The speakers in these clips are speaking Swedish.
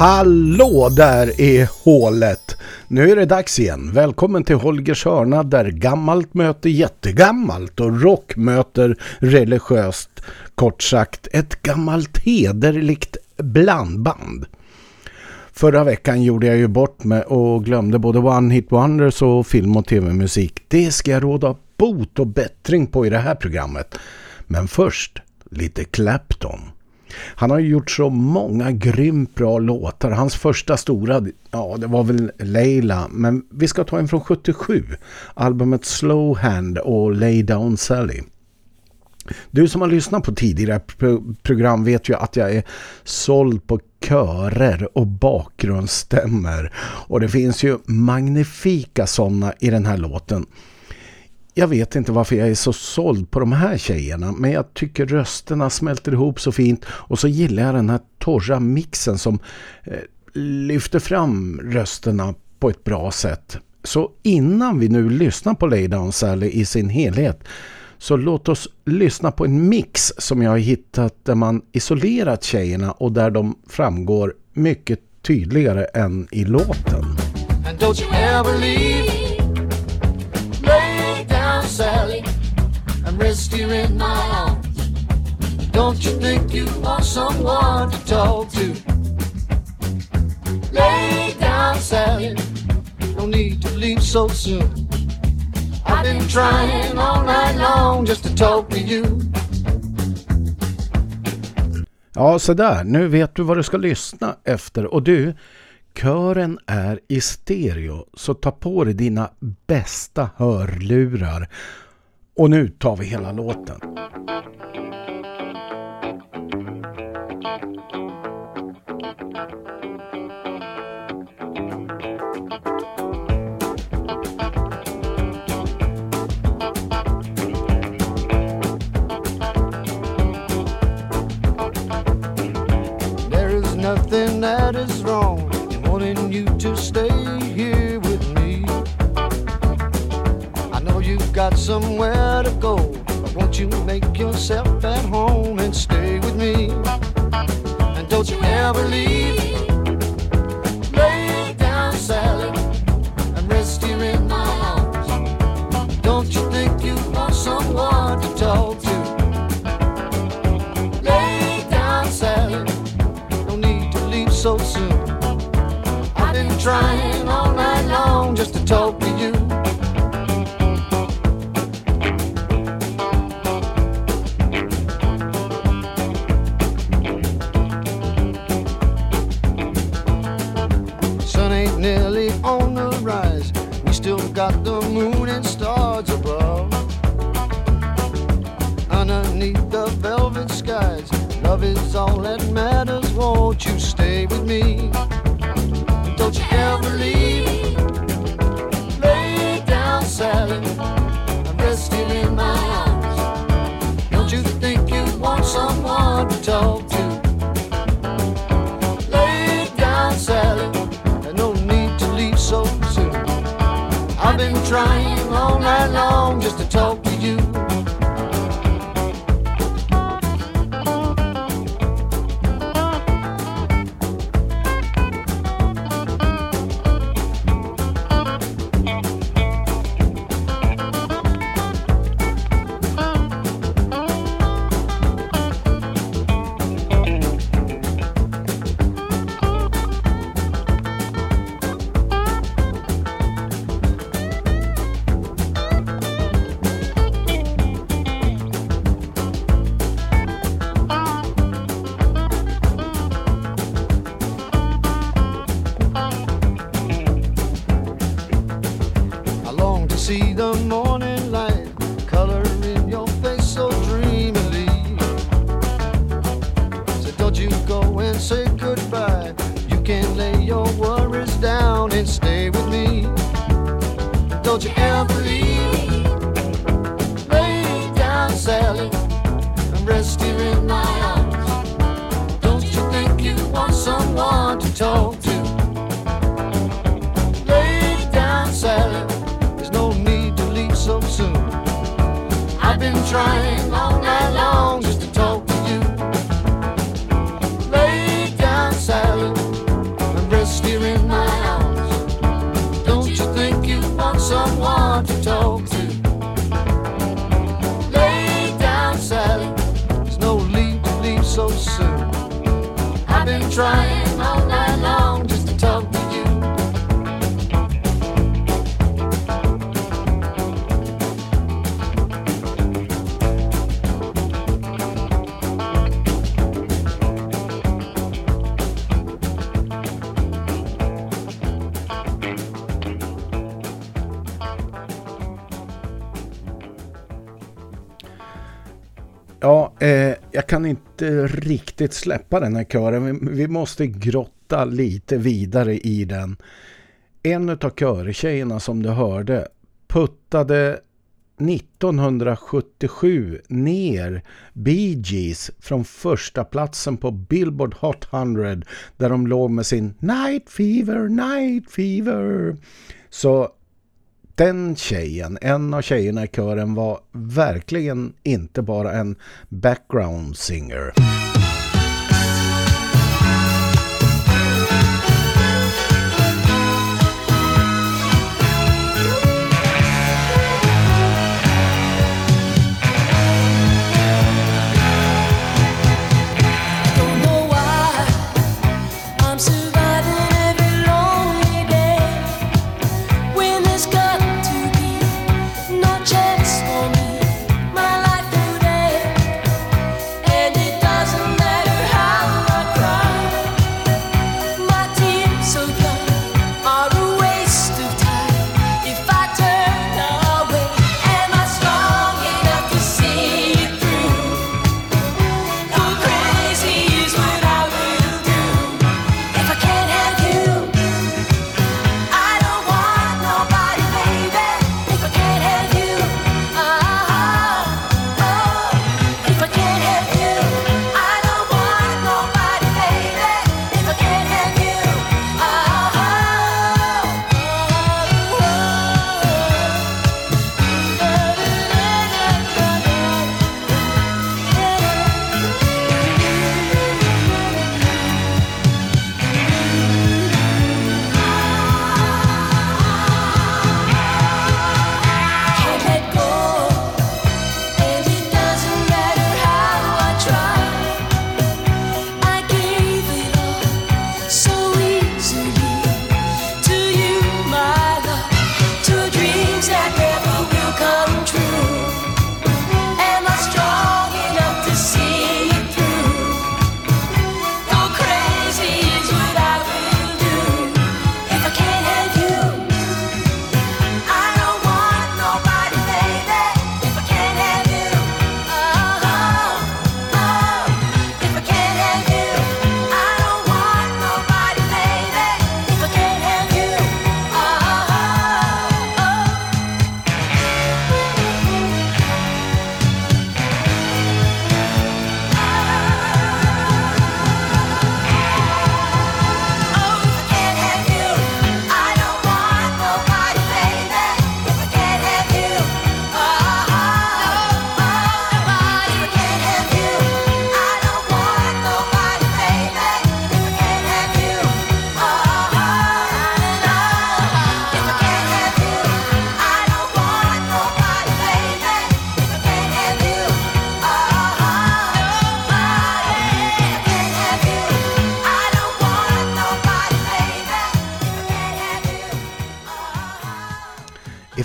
Hallå där i hålet! Nu är det dags igen. Välkommen till Holgers hörna där gammalt möter jättegammalt och rock möter religiöst. Kort sagt ett gammalt hederligt blandband. Förra veckan gjorde jag ju bort mig och glömde både One Hit Wonders och film- och tv-musik. Det ska jag råda bot och bättring på i det här programmet. Men först lite Clapton. Han har ju gjort så många grymt bra låtar. Hans första stora, ja det var väl Leila. Men vi ska ta en från 77. Albumet Slow Hand och Lay Down Sally. Du som har lyssnat på tidigare program vet ju att jag är såld på körer och bakgrundsstämmer. Och det finns ju magnifika sådana i den här låten jag vet inte varför jag är så såld på de här tjejerna men jag tycker rösterna smälter ihop så fint och så gillar jag den här torra mixen som eh, lyfter fram rösterna på ett bra sätt. Så innan vi nu lyssnar på Lay Down Sally i sin helhet så låt oss lyssna på en mix som jag har hittat där man isolerat tjejerna och där de framgår mycket tydligare än i låten. Sally, and rest here in my arms. Don't you think you want someone to talk to? Lay down, Sally, no need to leave so soon. I've been trying all night long just to talk to you. Ja, så där. Nu vet du vad du ska lyssna efter. Och du, Kören är i stereo så ta på dig dina bästa hörlurar. Och nu tar vi hela låten. You to stay here with me. I know you've got somewhere to go, but won't you make yourself at home and stay with me? And don't you ever leave. Lay down, Sally, and rest here in my arms. Don't you think you want someone to talk trying all night long just to talk to you. Sun ain't nearly on the rise. We still got the moon and stars above. Underneath the velvet skies, love is all that matters. Talk to? Lay down, Sally, there's no need to leave so soon. I've been trying all night long just to talk Ja, eh, jag kan inte riktigt släppa den här kören. Vi, vi måste grotta lite vidare i den. En av körtjejerna som du hörde puttade 1977 ner Bee Gees från första platsen på Billboard Hot 100 där de låg med sin Night Fever, Night Fever. Så den tjejen, en av tjejerna i kören var verkligen inte bara en background singer.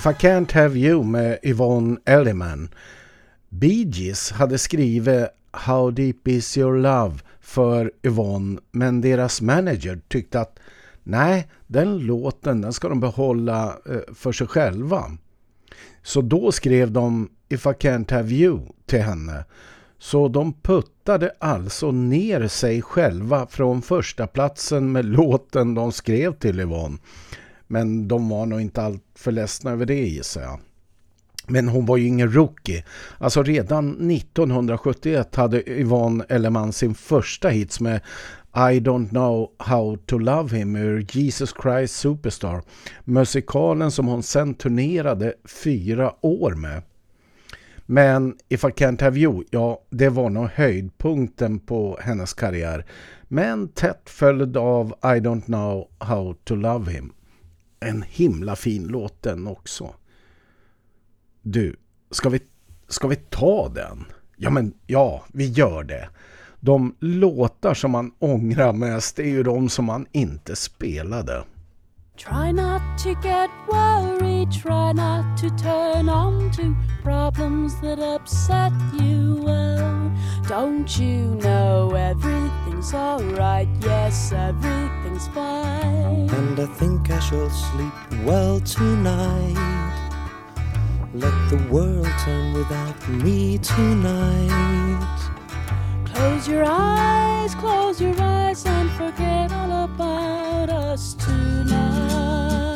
If I Can't Have You med Yvonne Elliman. Bee Gees hade skrivit How Deep Is Your Love för Yvonne men deras manager tyckte att nej, den låten den ska de behålla eh, för sig själva. Så då skrev de If I Can't Have You till henne. Så de puttade alltså ner sig själva från första platsen med låten de skrev till Yvonne. Men de var nog inte allt för ledsna över det gissar jag. Men hon var ju ingen rookie. Alltså redan 1971 hade Yvonne Elleman sin första hits med I don't know how to love him ur Jesus Christ Superstar. Musikalen som hon sen turnerade fyra år med. Men If I Can't Have You, ja det var nog höjdpunkten på hennes karriär. Men tätt följd av I don't know how to love him en himla fin låt den också. Du, ska vi, ska vi ta den? Ja men ja, vi gör det. De låtar som man ångrar mest är ju de som man inte spelade. Try not to get worried, try not to turn on to problems that upset you. Well, don't you know everything's alright? Yes, And I think I shall sleep well tonight. Let the world turn without me tonight. Close your eyes, close your eyes, and forget all about us tonight.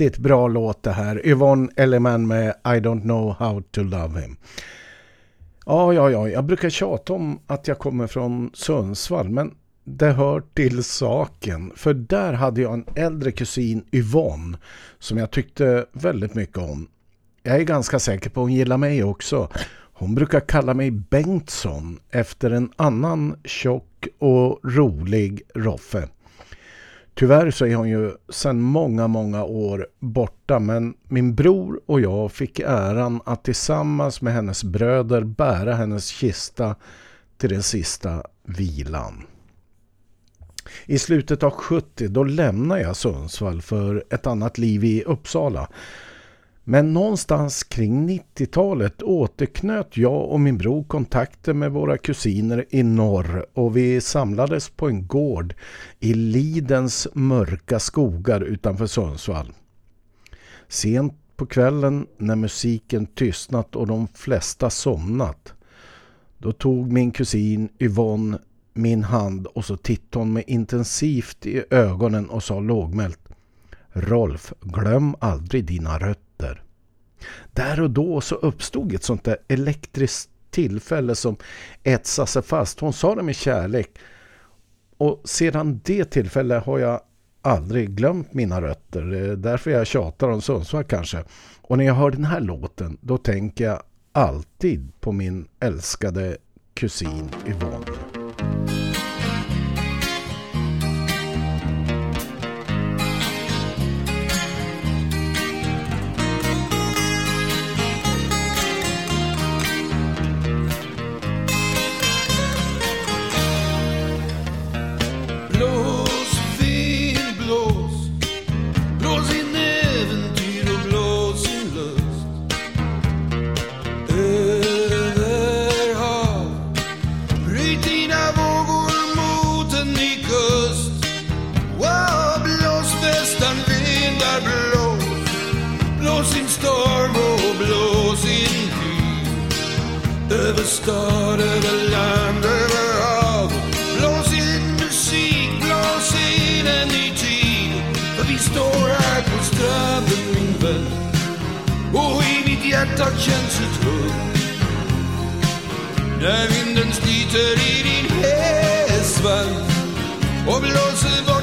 Riktigt bra låt det här. Yvonne Elliman med I don't know how to love him. Ja, ja, ja. Jag brukar tjata om att jag kommer från Sundsvall, men det hör till saken. För där hade jag en äldre kusin Yvonne som jag tyckte väldigt mycket om. Jag är ganska säker på att hon gillar mig också. Hon brukar kalla mig Bengtsson efter en annan tjock och rolig Roffe. Tyvärr så är hon ju sedan många, många år borta men min bror och jag fick äran att tillsammans med hennes bröder bära hennes kista till den sista vilan. I slutet av 70 då lämnar jag Sundsvall för ett annat liv i Uppsala. Men någonstans kring 90-talet återknöt jag och min bror kontakter med våra kusiner i norr och vi samlades på en gård i Lidens mörka skogar utanför Sundsvall. Sent på kvällen när musiken tystnat och de flesta somnat då tog min kusin Yvonne min hand och så tittade hon med intensivt i ögonen och sa lågmält Rolf, glöm aldrig dina rötter. Där och då så uppstod ett sånt där elektriskt tillfälle som etsade sig fast. Hon sa det med kärlek. Och sedan det tillfället har jag aldrig glömt mina rötter. Det är därför jag tjatar om Sundsvall kanske. Och när jag hör den här låten då tänker jag alltid på min älskade kusin Yvonne. Stad, över land, över hav. Blås in musik, blås in en ny tid. För vi står här på stranden min vän. Och i mitt hjärta känns ett hugg. När vinden sliter i din hästvagn och blåser bort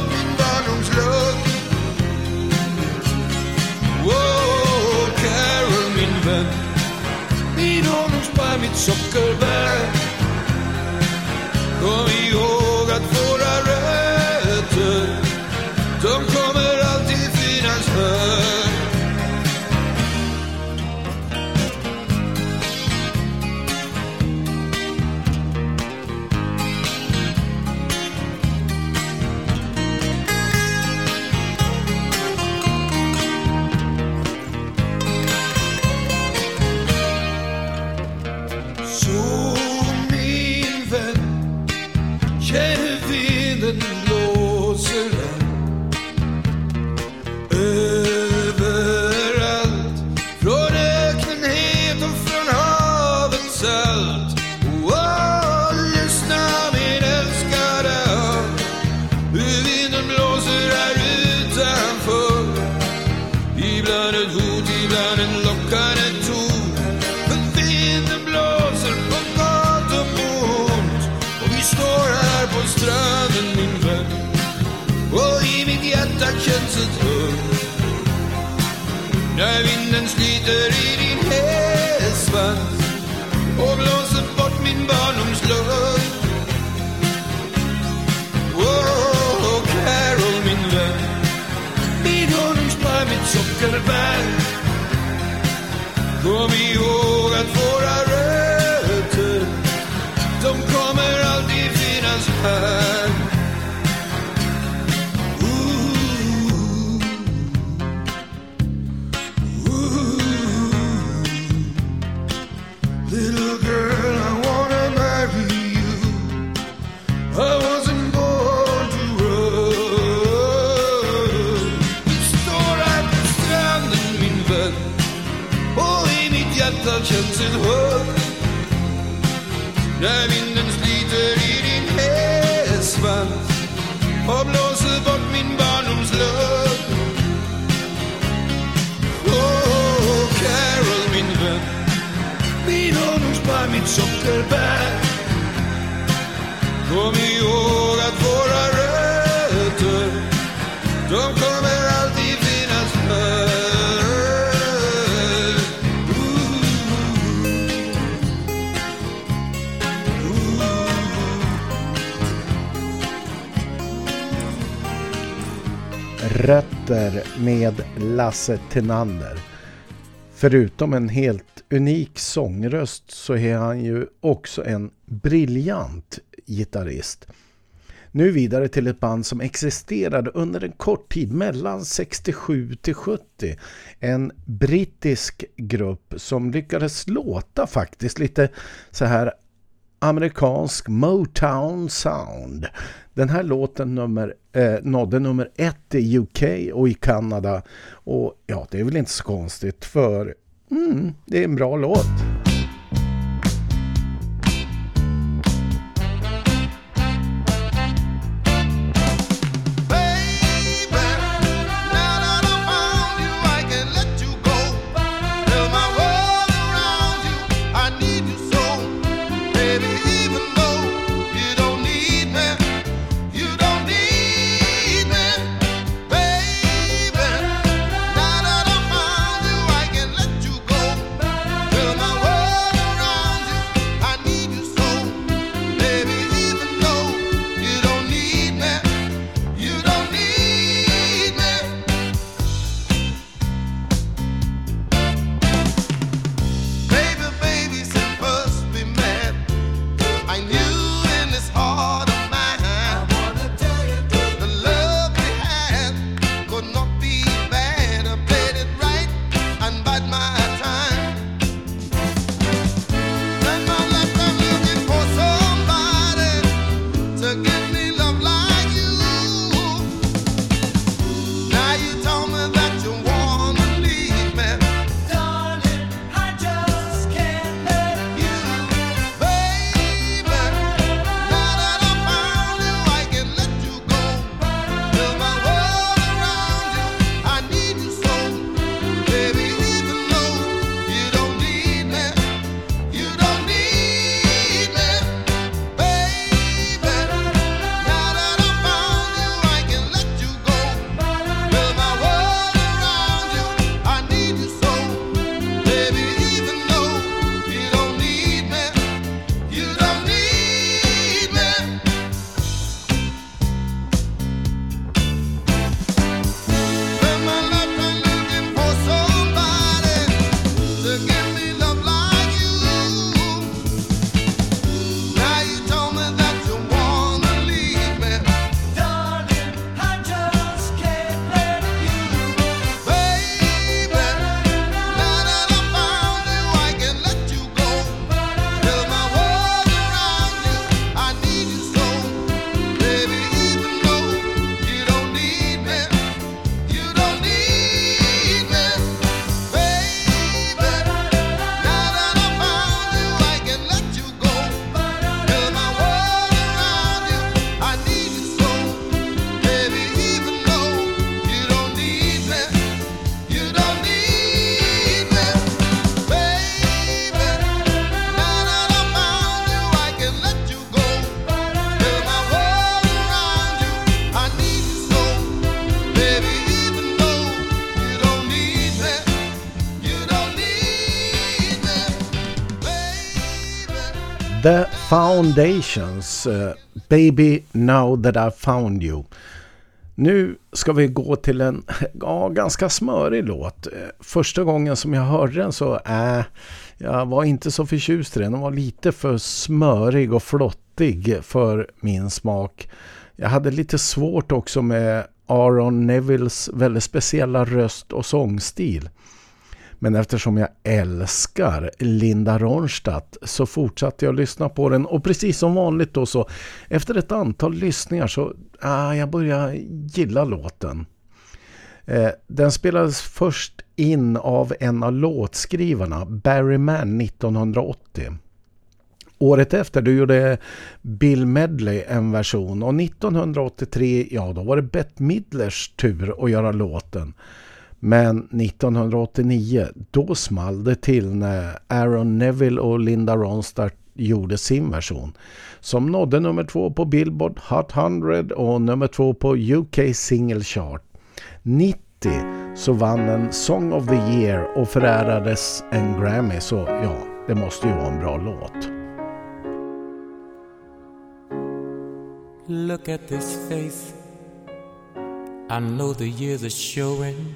mitt sockerbär Kom ihåg att våra rötter De kommer gonna back. Come here. zijn hoofd. Daar windens lieder in din häsvans. Och blåser bort min barndoms lugn. Oh, Carol, åter med Lasse Tenander. Förutom en helt unik sångröst så är han ju också en briljant gitarrist. Nu vidare till ett band som existerade under en kort tid mellan 67 till 70. En brittisk grupp som lyckades låta faktiskt lite så här amerikansk Motown sound. Den här låten nummer, eh, nådde nummer ett i UK och i Kanada. Och ja, det är väl inte så konstigt för mm, det är en bra låt. Foundations, uh, Baby Now That I Found You. Nu ska vi gå till en ja, ganska smörig låt. Eh, första gången som jag hörde den så äh, jag var inte så förtjust i den. Den var lite för smörig och flottig för min smak. Jag hade lite svårt också med Aaron Nevilles väldigt speciella röst och sångstil. Men eftersom jag älskar Linda Ronstadt så fortsatte jag lyssna på den och precis som vanligt då så efter ett antal lyssningar så ah, jag började gilla låten. Eh, den spelades först in av en av låtskrivarna, Barry Mann 1980. Året efter då gjorde Bill Medley en version och 1983, ja då var det Bette Midlers tur att göra låten. Men 1989, då small det till när Aaron Neville och Linda Ronstadt gjorde sin version. Som nådde nummer två på Billboard Hot 100 och nummer två på UK Single Chart. 90 så vann en Song of the Year och förärades en Grammy så ja, det måste ju vara en bra låt. Look at this face I know the years are showing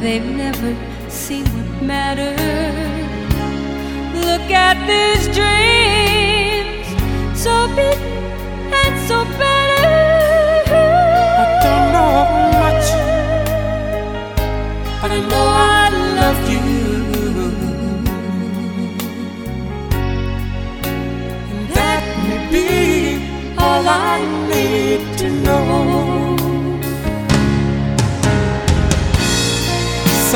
they've never seen what matters. Look at these dreams, so big and so better. I don't know much, but I know I love you. And that be all I need to know.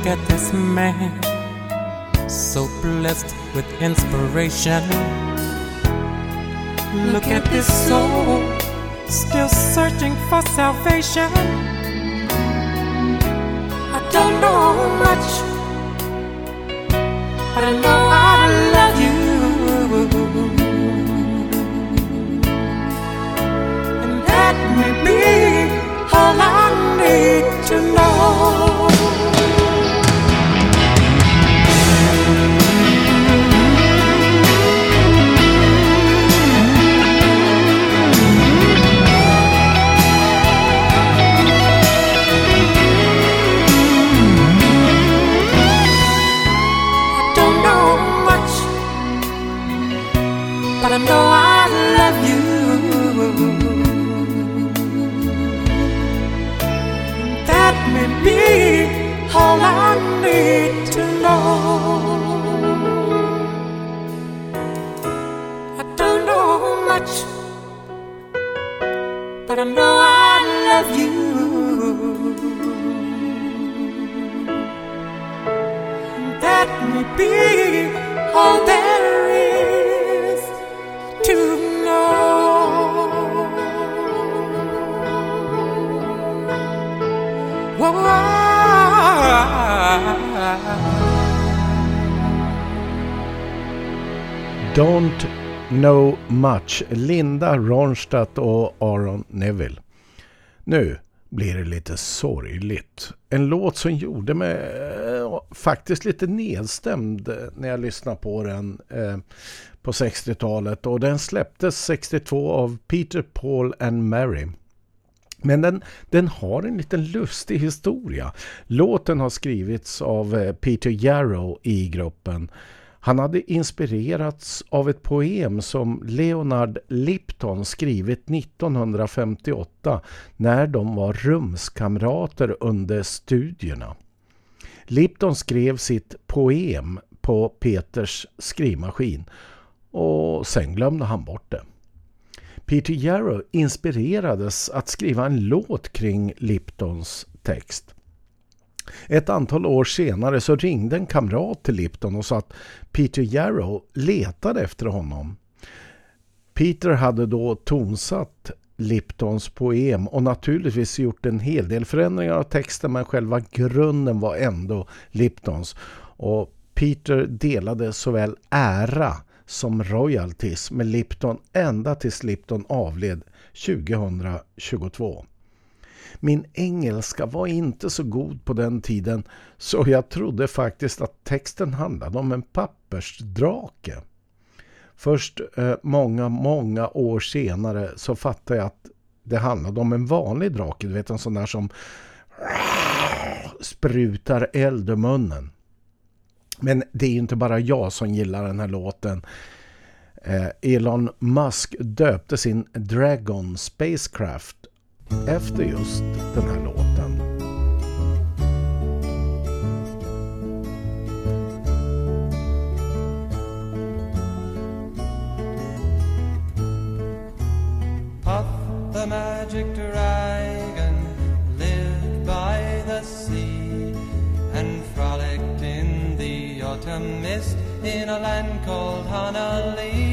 Look at this man, so blessed with inspiration. Look at this soul, still searching for salvation. I don't know much, but I know I love you. And be all I need to know. Know I love you. That may be all I need to know. I don't know much, but I know I love you. that may be all there Don't know much. Linda Ronstadt och Aaron Neville. Nu blir det lite sorgligt. En låt som gjorde mig eh, faktiskt lite nedstämd eh, när jag lyssnade på den eh, på 60-talet och den släpptes 62 av Peter, Paul and Mary. Men den, den har en liten lustig historia. Låten har skrivits av eh, Peter Yarrow i gruppen. Han hade inspirerats av ett poem som Leonard Lipton skrivit 1958 när de var rumskamrater under studierna. Lipton skrev sitt poem på Peters skrivmaskin och sen glömde han bort det. Peter Yarrow inspirerades att skriva en låt kring Liptons text. Ett antal år senare så ringde en kamrat till Lipton och sa att Peter Yarrow letade efter honom. Peter hade då tonsatt Liptons poem och naturligtvis gjort en hel del förändringar av texten men själva grunden var ändå Liptons. Och Peter delade såväl ära som royalties med Lipton ända tills Lipton avled 2022. Min engelska var inte så god på den tiden så jag trodde faktiskt att texten handlade om en pappersdrake. Först eh, många, många år senare så fattade jag att det handlade om en vanlig drake, du vet en sån där som sprutar eld ur munnen. Men det är inte bara jag som gillar den här låten. Eh, Elon Musk döpte sin Dragon Spacecraft efter just den här låten. Puff the magic dragon lived by the sea and frolicked in the autumn mist in a land called Honolulu.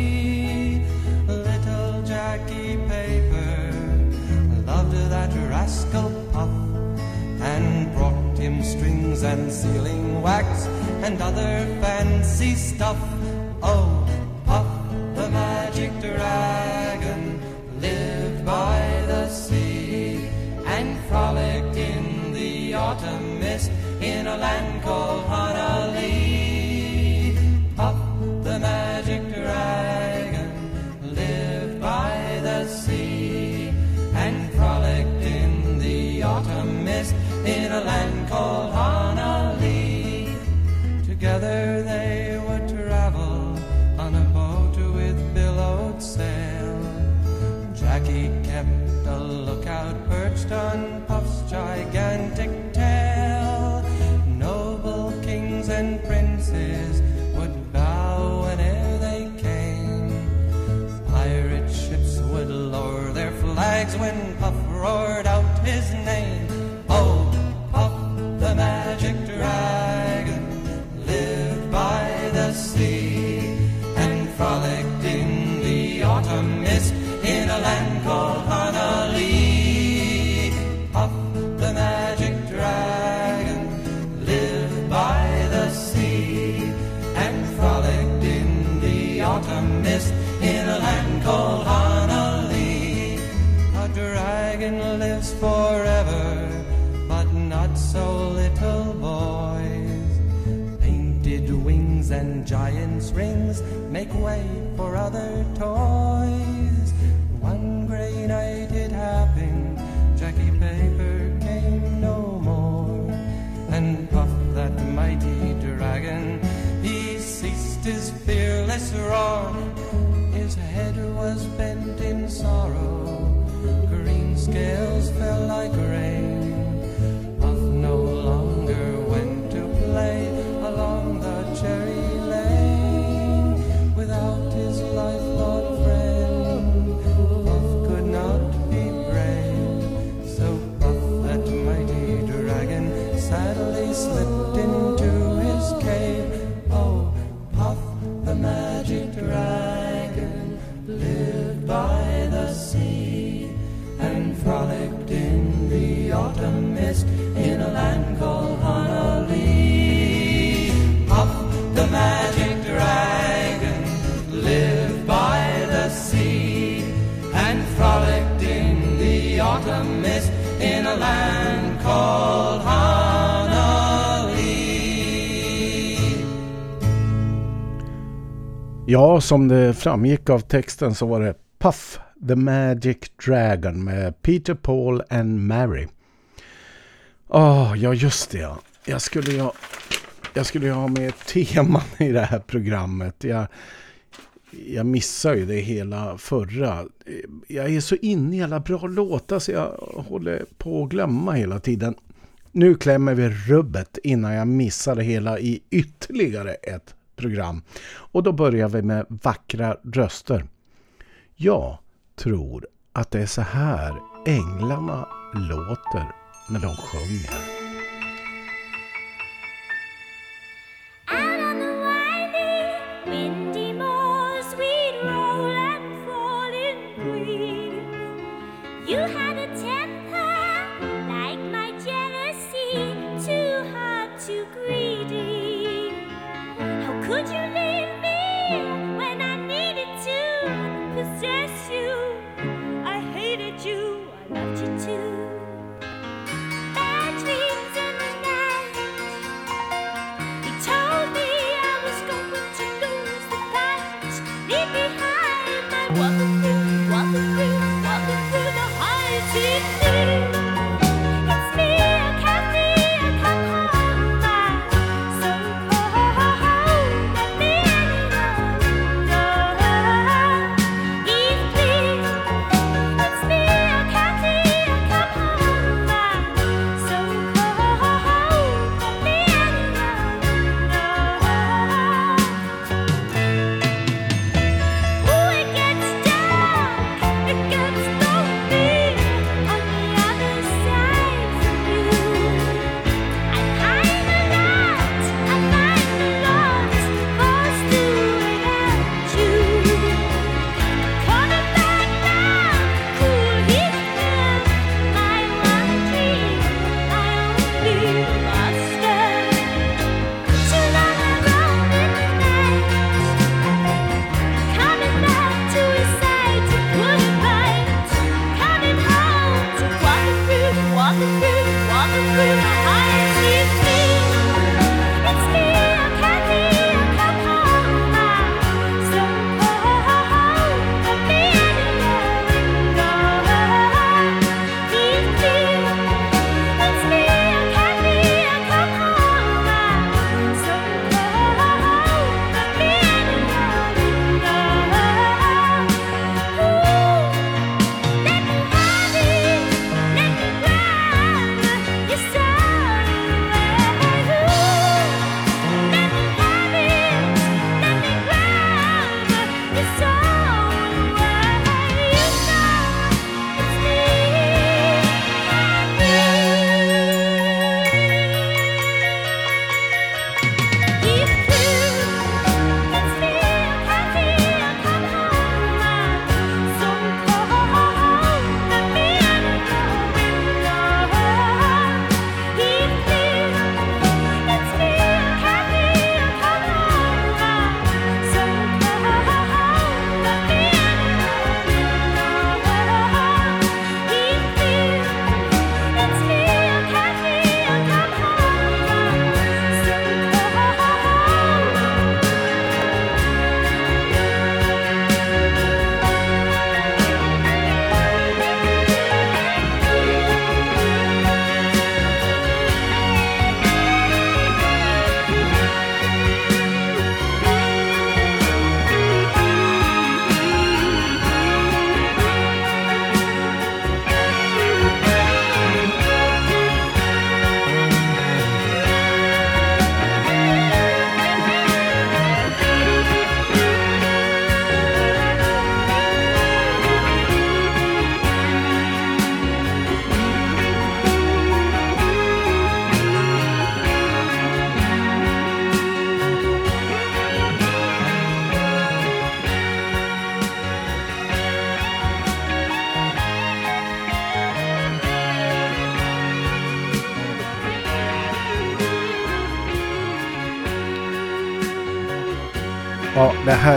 and sealing wax and other fancy stuff. Oh, Puff the magic dragon lived by the sea and frolicked in the autumn mist in a land called High. for other toys. Ja, som det framgick av texten så var det Puff the Magic Dragon med Peter, Paul and Mary. Oh, ja, just det. Jag skulle ju, jag skulle ju ha med teman i det här programmet. Jag, jag missar ju det hela förra. Jag är så inne i alla bra låtar så jag håller på att glömma hela tiden. Nu klämmer vi rubbet innan jag missar det hela i ytterligare ett program. Och då börjar vi med vackra röster. Jag tror att det är så här änglarna låter när de sjunger.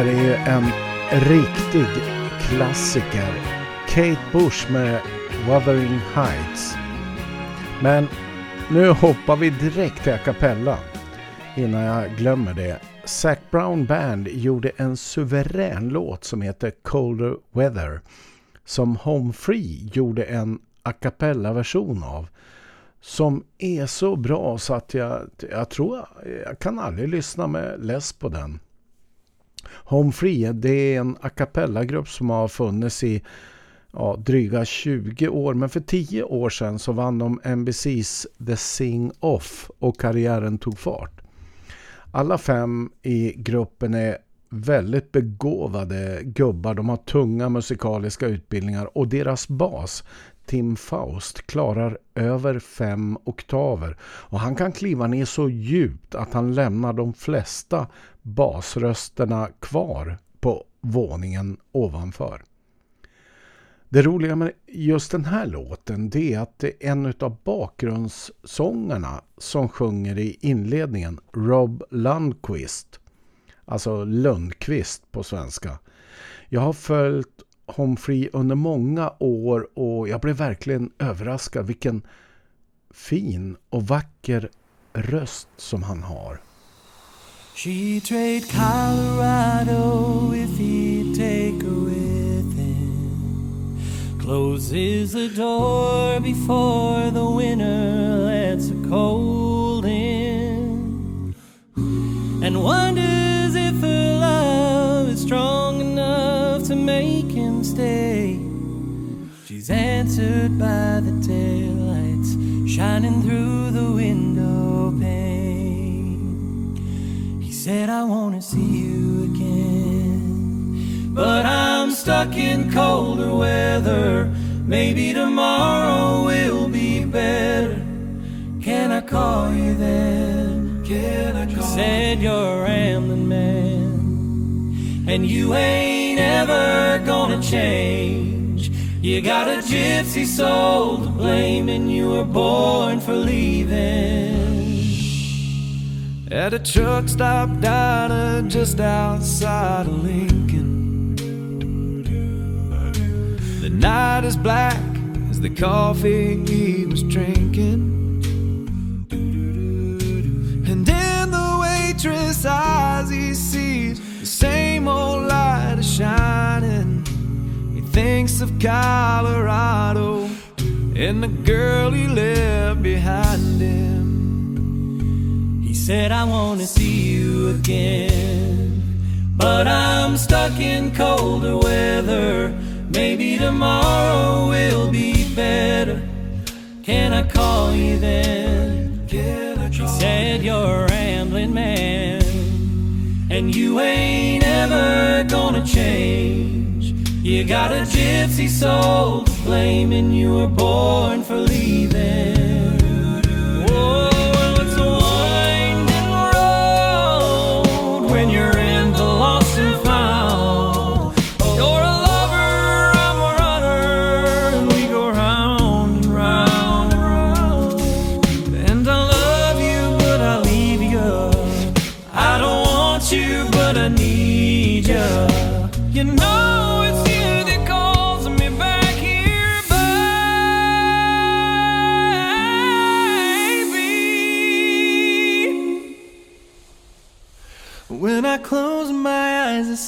Här är ju en riktig klassiker. Kate Bush med Wuthering Heights. Men nu hoppar vi direkt till a cappella innan jag glömmer det. Zac Brown Band gjorde en suverän låt som heter Colder Weather som Home Free gjorde en a cappella version av som är så bra så att jag, jag tror jag, jag kan aldrig lyssna med less på den. Home Free det är en a cappella-grupp som har funnits i ja, dryga 20 år. Men för 10 år sedan så vann de NBC's The Sing Off och karriären tog fart. Alla fem i gruppen är väldigt begåvade gubbar. De har tunga musikaliska utbildningar och deras bas Tim Faust klarar över fem oktaver och han kan kliva ner så djupt att han lämnar de flesta basrösterna kvar på våningen ovanför. Det roliga med just den här låten det är att det är en av bakgrundssångarna som sjunger i inledningen, Rob Lundquist. Alltså Lundqvist på svenska. Jag har följt Home under många år och jag blev verkligen överraskad vilken fin och vacker röst som han har. She trade Colorado if he'd take her with him. Closes the door before the winter lets a cold in. And wonders if her love is strong enough to make him stay. She's answered by the taillights shining through the window said, I want to see you again. But I'm stuck in colder weather. Maybe tomorrow will be better. Can I call you then? Can I call you? Said you're a rambling man. And you ain't ever gonna change. You got a gypsy soul to blame, and you were born for leaving. At a truck stop diner just outside of Lincoln. The night is black as the coffee he was drinking. And in the waitress' eyes, he sees the same old light is shining. He thinks of Colorado and the girl he left behind him. Said, I wanna see you again. But I'm stuck in colder weather. Maybe tomorrow will be better. Can I call you then? He said, You're a rambling man. And you ain't ever gonna change. You got a gypsy soul to blame, and you were born for leaving.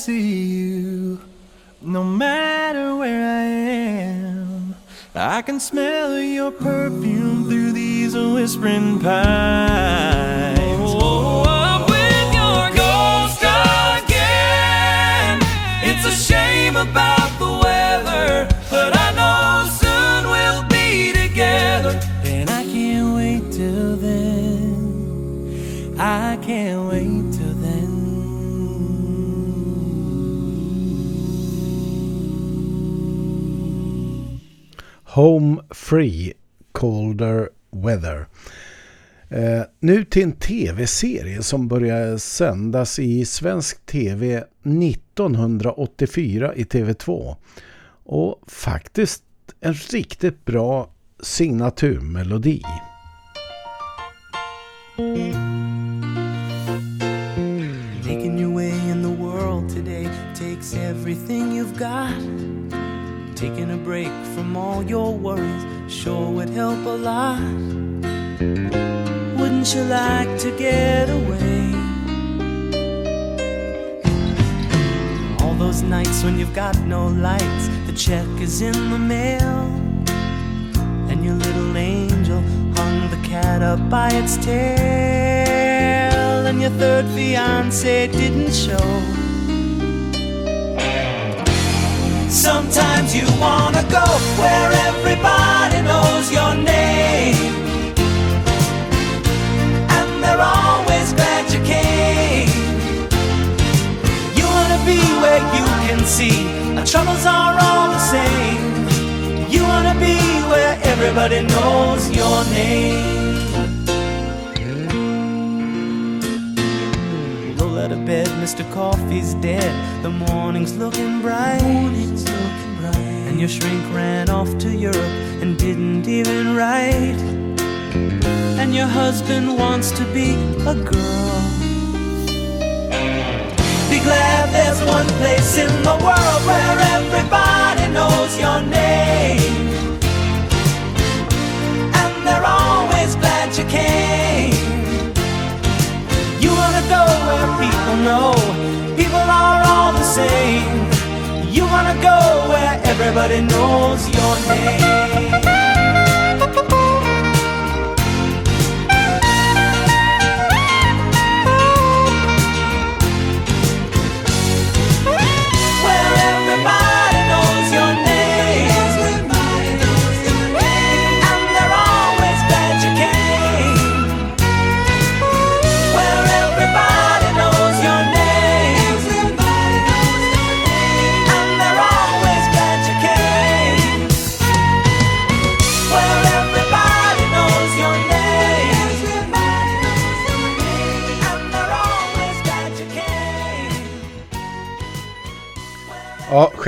See you. No matter where I am, I can smell your perfume through these whispering pines. Oh, I'm with your ghost again. It's a shame about Home Free Colder Weather. Eh, nu till en tv-serie som började sändas i svensk tv 1984 i TV2. Och faktiskt en riktigt bra signaturmelodi. Making your way in the world today takes everything you've got. Taking a break from all your worries sure would help a lot. Wouldn't you like to get away? All those nights when you've got no lights, the check is in the mail, and your little angel hung the cat up by its tail, and your third fiance didn't show. Sometimes you wanna go where everybody knows your name. And they're always glad you came. You wanna be where you can see our troubles are all the same. You wanna be where everybody knows your name. Bed, Mr. Coffee's dead. The morning's looking bright. Morning's looking bright. And your shrink ran off to Europe and didn't even write. And your husband wants to be a girl. Be glad there's one place in the world where everybody knows your name. And they're always glad you came. Where people know people are all the same. You wanna go where everybody knows your name.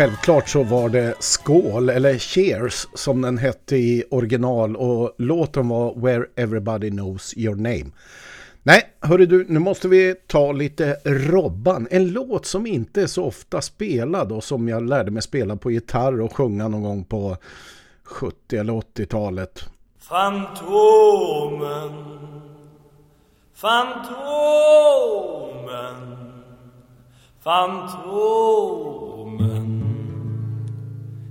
Självklart så var det Skål, eller Cheers som den hette i original och låten var Where Everybody Knows Your Name. Nej, hörru du, nu måste vi ta lite Robban. En låt som inte är så ofta spelad och som jag lärde mig spela på gitarr och sjunga någon gång på 70- eller 80-talet. Fantomen Fantomen Fantomen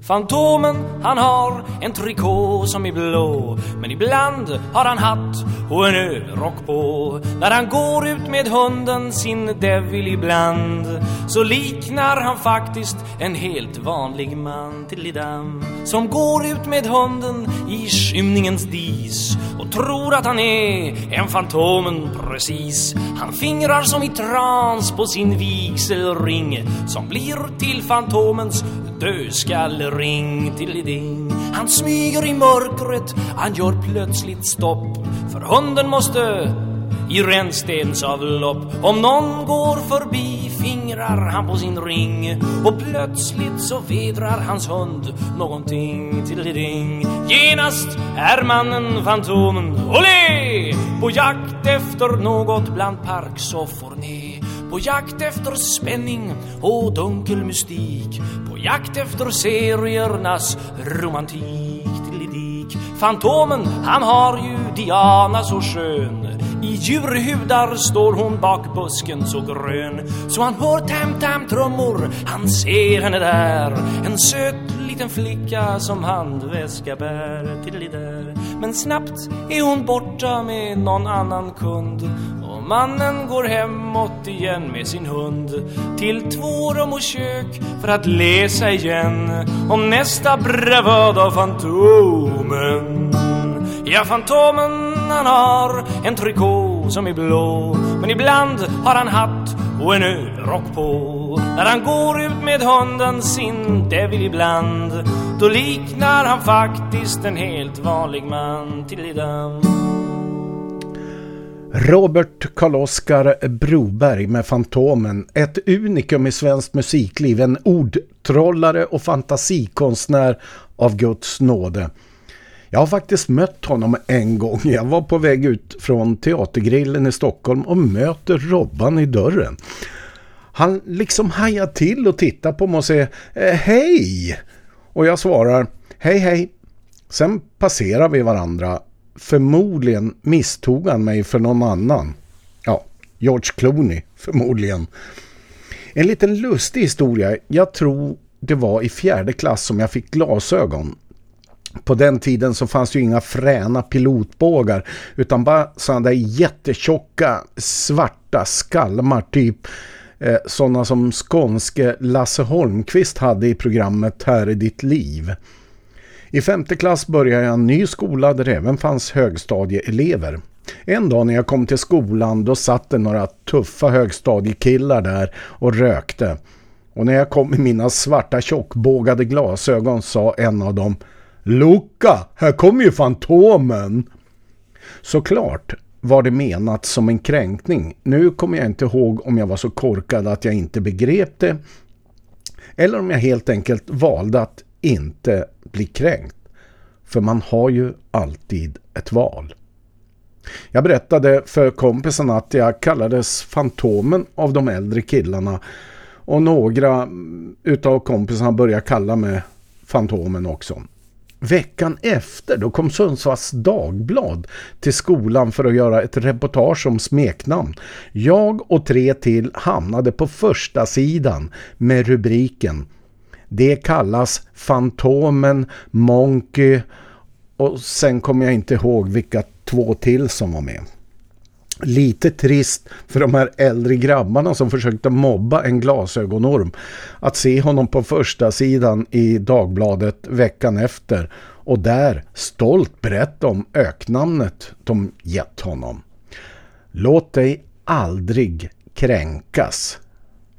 Fantomen, han har en trikå som är blå. Men ibland har han hatt och en överrock på. När han går ut med hunden sin devil ibland Så liknar han faktiskt en helt vanlig man till Som går ut med hunden i skymningens dis Och tror att han är en Fantomen precis. Han fingrar som i trans på sin vigselring Som blir till Fantomens dödskallering till ding Han smyger i mörkret, han gör plötsligt stopp. För hunden måste i rännstensavlopp. Om någon går förbi fingrar han på sin ring. Och plötsligt så vedrar hans hund någonting till ding Genast är mannen Fantomen, olé! På jakt efter något bland parksofforné på jakt efter spänning och dunkel mystik På jakt efter seriernas romantik till Fantomen, han har ju Diana så skön. I djurhudar står hon bak busken så grön. Så han hör tam-tam-trummor, han ser henne där. En söt liten flicka som handväska bär till där. Men snabbt är hon borta med någon annan kund och mannen går hemåt igen med sin hund. Till två rum och kök för att läsa igen. Om nästa bravad av Fantomen. Ja, Fantomen han har en trikå som är blå. Men ibland har han hatt och en överrock på. När han går ut med hunden sin devil ibland Då liknar han faktiskt en helt vanlig man till idag Robert Karl-Oskar Broberg med Fantomen. Ett unikum i svenskt musikliv. En ordtrollare och fantasikonstnär av Guds nåde. Jag har faktiskt mött honom en gång. Jag var på väg ut från teatergrillen i Stockholm och möter Robban i dörren. Han liksom hajar till och tittar på mig och säger eh, hej. Och jag svarar hej hej. Sen passerar vi varandra. Förmodligen misstog han mig för någon annan. Ja, George Clooney förmodligen. En liten lustig historia. Jag tror det var i fjärde klass som jag fick glasögon. På den tiden så fanns det ju inga fräna pilotbågar utan bara sådana där jättetjocka svarta skalmar typ eh, sådana som skånske Lasse Holmqvist hade i programmet Här är ditt liv. I femte klass började jag en ny skola där det även fanns högstadieelever. En dag när jag kom till skolan då satt det några tuffa högstadiekillar där och rökte. Och när jag kom med mina svarta tjockbågade glasögon sa en av dem Luca, här kommer ju fantomen! Såklart var det menat som en kränkning. Nu kommer jag inte ihåg om jag var så korkad att jag inte begrep det eller om jag helt enkelt valde att inte bli kränkt. För man har ju alltid ett val. Jag berättade för kompisen att jag kallades fantomen av de äldre killarna och några utav kompisarna började kalla mig fantomen också. Veckan efter då kom Sundsvalls Dagblad till skolan för att göra ett reportage om smeknamn. Jag och tre till hamnade på första sidan med rubriken det kallas Fantomen, Monkey och sen kommer jag inte ihåg vilka två till som var med. Lite trist för de här äldre grabbarna som försökte mobba en glasögonorm. Att se honom på första sidan i Dagbladet veckan efter och där stolt berätta om öknamnet de gett honom. Låt dig aldrig kränkas.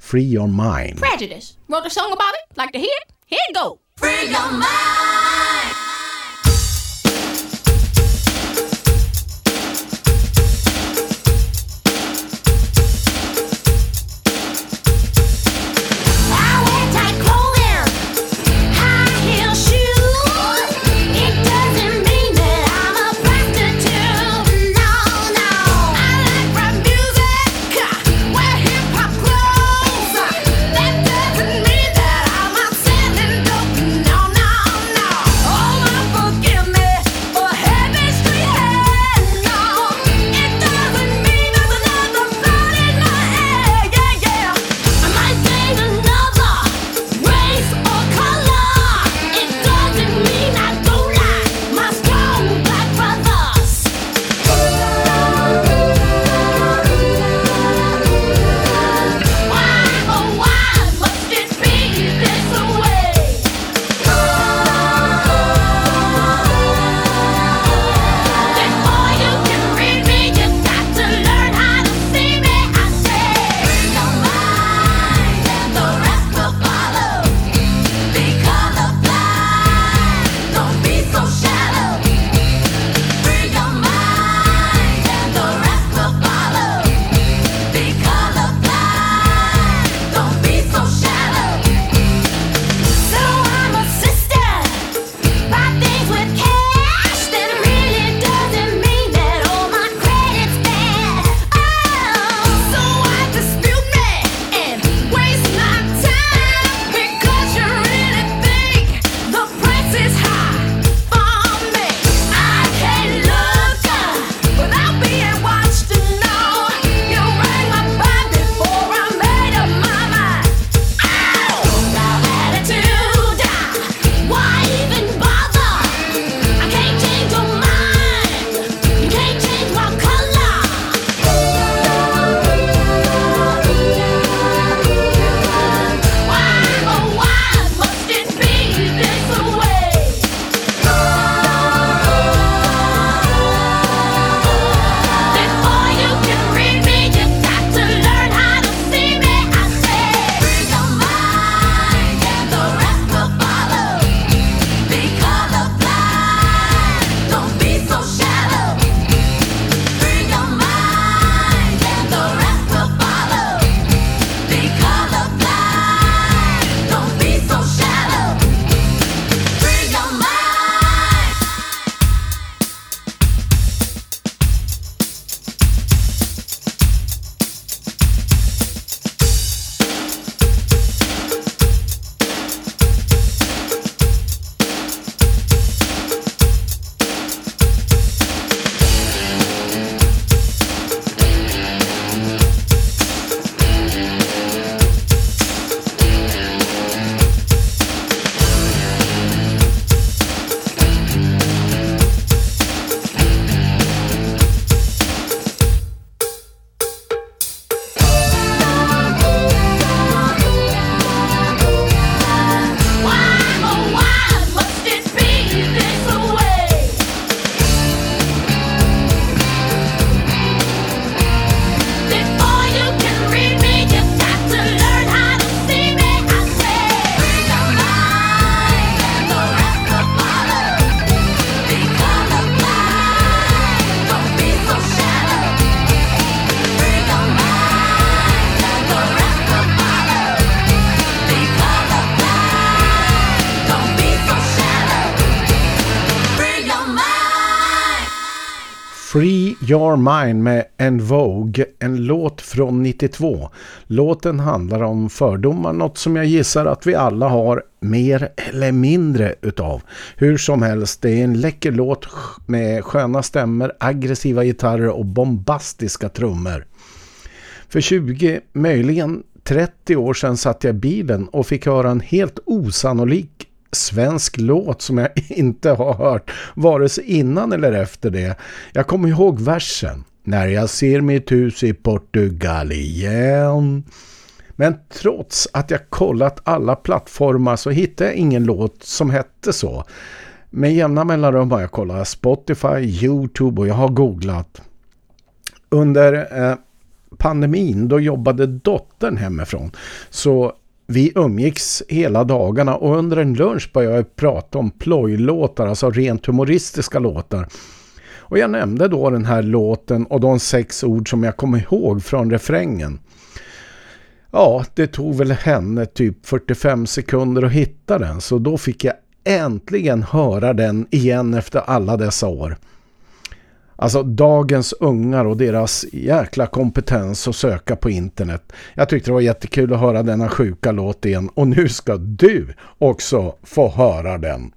Free your mind. Prejudice. Wrote a song about it. Like to hear it? Here it go. Free your mind. Your Mind med En Vogue, en låt från 92. Låten handlar om fördomar, något som jag gissar att vi alla har mer eller mindre utav. Hur som helst, det är en läcker låt med sköna stämmer, aggressiva gitarrer och bombastiska trummor. För 20, möjligen 30 år sedan satt jag i bilen och fick höra en helt osannolik svensk låt som jag inte har hört vare sig innan eller efter det. Jag kommer ihåg versen. När jag ser mitt hus i Portugal igen. Men trots att jag kollat alla plattformar så hittade jag ingen låt som hette så. Med jämna mellanrum har jag kollat Spotify, Youtube och jag har googlat. Under eh, pandemin då jobbade dottern hemifrån. Så vi umgicks hela dagarna och under en lunch började jag prata om plojlåtar, alltså rent humoristiska låtar. Och jag nämnde då den här låten och de sex ord som jag kom ihåg från refrängen. Ja, det tog väl henne typ 45 sekunder att hitta den så då fick jag äntligen höra den igen efter alla dessa år. Alltså dagens ungar och deras jäkla kompetens att söka på internet. Jag tyckte det var jättekul att höra denna sjuka låt igen och nu ska du också få höra den.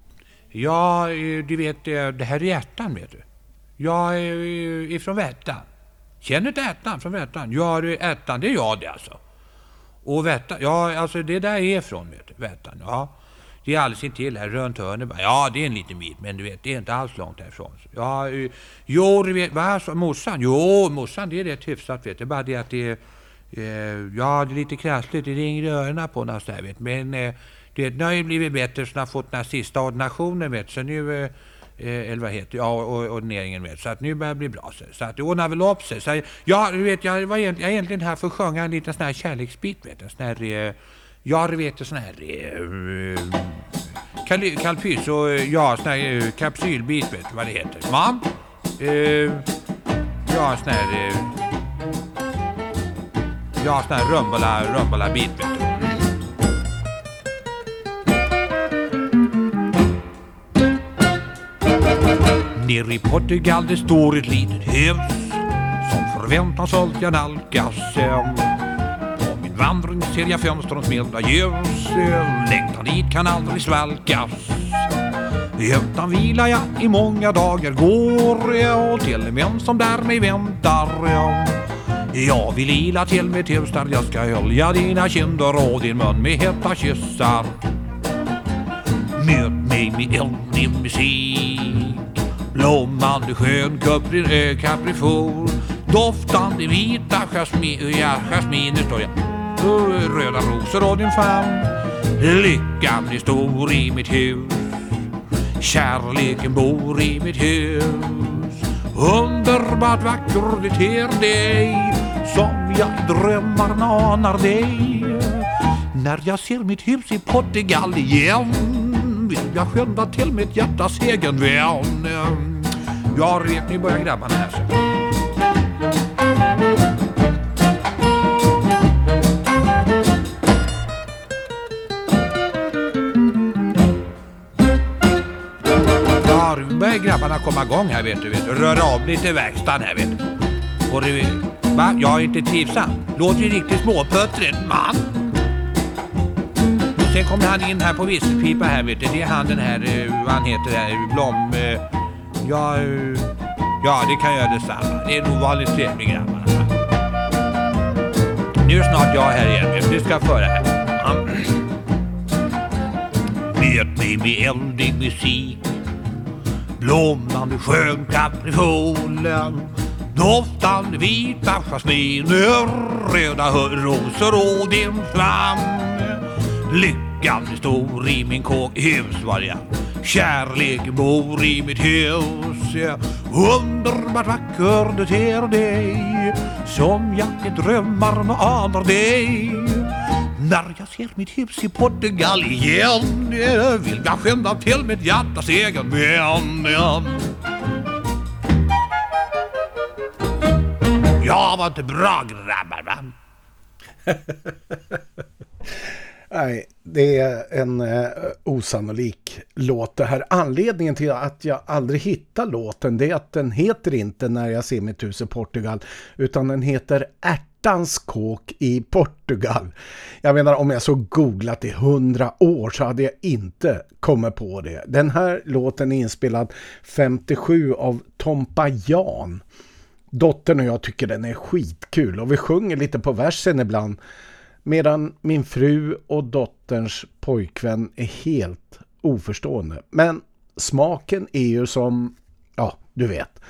Ja, eh, du vet, eh, det här är Ärtan vet du. Jag är ifrån Vättan. Känner du Ärtan från Vättan? Ja, du, Ärtan, det är jag det alltså. Och Vättan, ja alltså det där är från vet du, Vättan, ja. Det är alldeles intill här, runt hörnet. Ja, det är en liten bit, men du vet, det är inte alls långt härifrån. Ja, eh, jo, du vet, vad sa morsan? Jo, morsan, det är rätt hyfsat, vet du. Bara det att det är, eh, ja, det är lite krassligt, det ringer i öronen på oss där, vet Men eh, du vet, nu har ju blivit bättre så har fått den här sista ordinationen, vet Så nu, eh, eh, eller vad heter ja, och ordineringen vet. Så att nu börjar det bli bra. Så, så att det ordnar väl upp sig. Så, ja, du vet, jag var egentligen, jag är egentligen här för att sjunga en liten sån här kärleksbit, vet du. En sån här, eh, Ja, du vet, sån här... Eh, kal kalpys och eh, ja, sån här eh, kapsylbit, vet du vad det heter? Va? Eh, ja, sån här... Eh, ja, sån här rumbala, rumbala bit, vet du. Mm. Nere i Portugal det står ett litet hus som förväntansfullt jag nalkas. På vandring ser jag fönstrens milda ljus. Längtan dit kan aldrig svalkas. Utan vila jag i många dagar går jag till män som där mig väntar. Jag vill ila till mitt hus där jag ska hölja dina kinder och din mun med heta kyssar. Möt mig med eldig musik Blommande skön Capri, äh, kaprifol Doftande vita jasmin, ja, jasminer står jag Röda rosor och din famn Lyckan är stor i mitt hus Kärleken bor i mitt hus Underbart vacker det ter dig Som jag i drömmarna anar dig När jag ser mitt hus i Portugal igen vill jag skynda till mitt hjärtas egen vän. Jag vet nu börjar grabbarna här. Så. Nu grabbarna komma igång här vet du. Vet du. Röra av lite verkstaden här vet du. Och du va? Jag är inte trivsam. Låter ju riktigt småputtrigt, man. Sen kommer han in här på visselpipa här vet du. Det är han den här, uh, vad han heter där, Blom... Uh, ja, uh, ja, det kan göra detsamma. Det är en ovanligt trevlig grabbarna. Nu är snart jag här igen vet du. Ska föra här. Möt mig med eldig musik Blommande skön kaprifolen. Doftande vita jasminer Röda rosor och din flam Lyckan är stor i min kåk hus var jag. Kärlek bor i mitt hus. Underbart vacker du ter dig Som jag i drömmarna anar dig. När jag ser mitt hus i Portugal igen eh, Vill jag skynda till mitt hjärtas egen vän Ja, var inte bra grabbar va? Nej, det är en eh, osannolik låt det här. Anledningen till att jag aldrig hittar låten det är att den heter inte När jag ser mitt hus i Portugal utan den heter Ärtans kåk i Portugal. Jag menar om jag så googlat i hundra år så hade jag inte kommit på det. Den här låten är inspelad 57 av Tompa Jan. Dottern och jag tycker den är skitkul och vi sjunger lite på versen ibland medan min fru och dotterns pojkvän är helt oförstående. Men smaken är ju som, ja, du vet.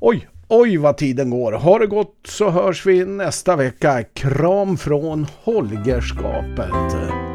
Oj, oj vad tiden går. Har det gått så hörs vi nästa vecka. Kram från Holgerskapet.